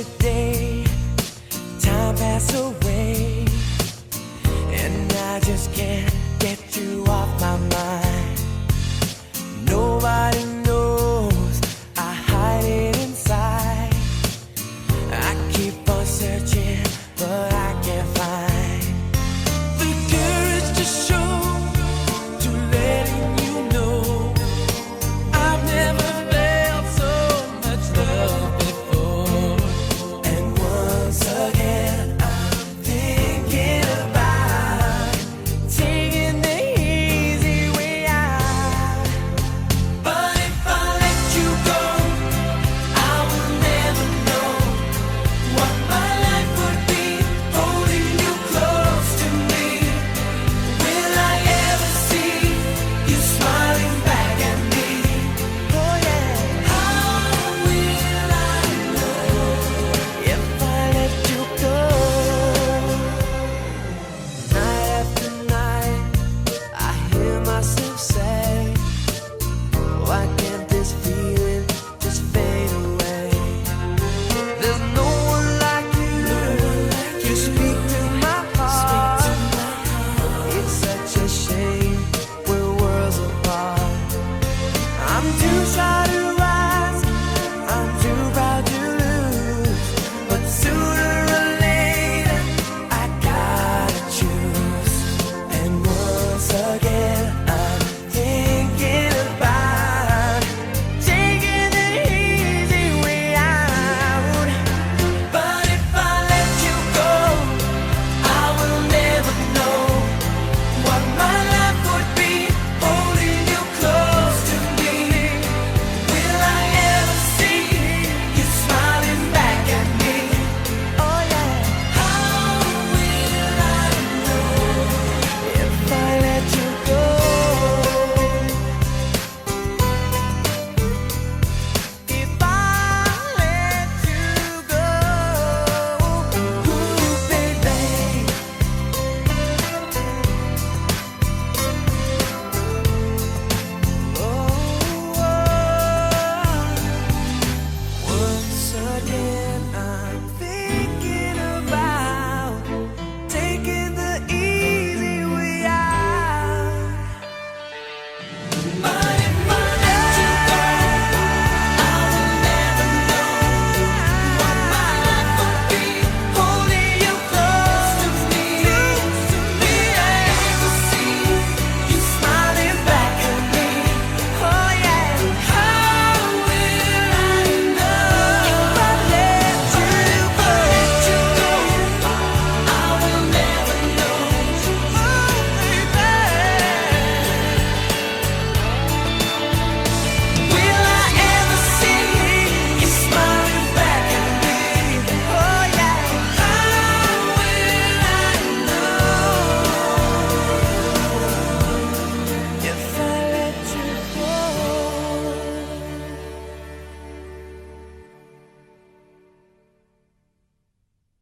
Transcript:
another day, time pass away, and I just can't get you off my mind.